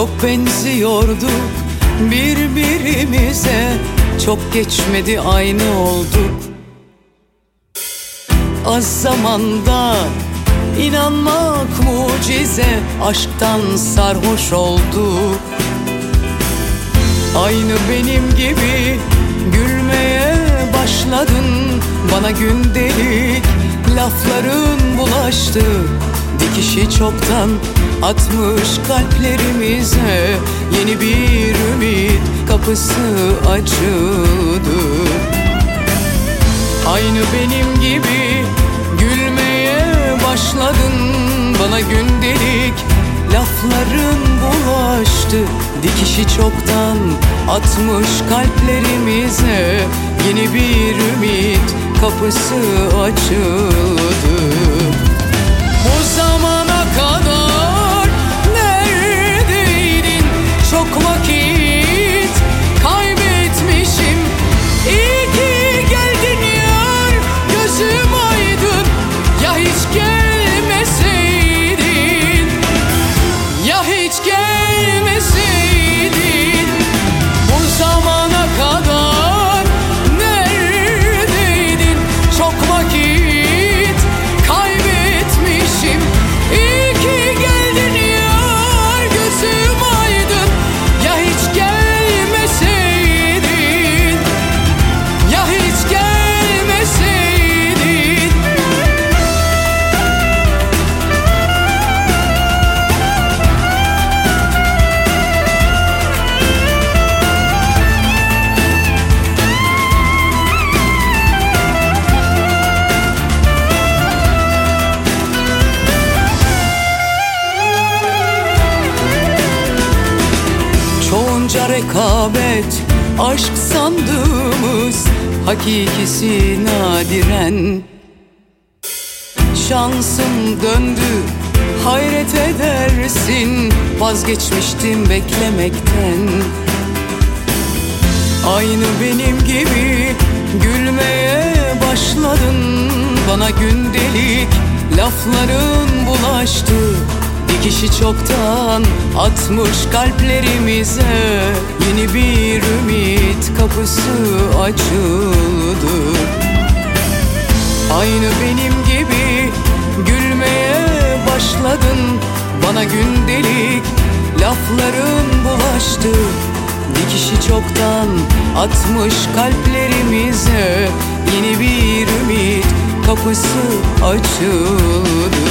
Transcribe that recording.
Çok benziyorduk birbirimize. Çok geçmedi aynı olduk Az zamanda inanmak mucize Aşktan sarhoş olduk Aynı benim gibi gülmeye başladın. Bana gündelik lafların bulaştı Dikişi çoktan atmış kalplerimize. Yeni bir ümit kapısı açıldı. Aynı benim gibi gülmeye başladın. Bana gündelik lafların bulaştı. Dikişi çoktan atmış kalplerimize. Yeni bir ümit kapısı açıldı zamana kadar neredeydin? Çok vakit kaybetmişim. İyi ki geldin yar gözüm aydın. Ya hiç gelmeseydin? Ya hiç gelmeseydin Çoğunca rekabet aşk sandığımız Hakikisi nadiren Şansım döndü hayret edersin Vazgeçmiştim beklemekten. Aynı benim gibi gülmeye başladın Bana gündelik lafların bulaştı. Dikişi çoktan atmış kalplerimize Yeni bir ümit kapısı açıldı. Aynı benim gibi gülmeye başladın. Bana gündelik lafların bulaştı. Dikişi çoktan atmış kalplerimize. Yeni bir ümit kapısı açıldı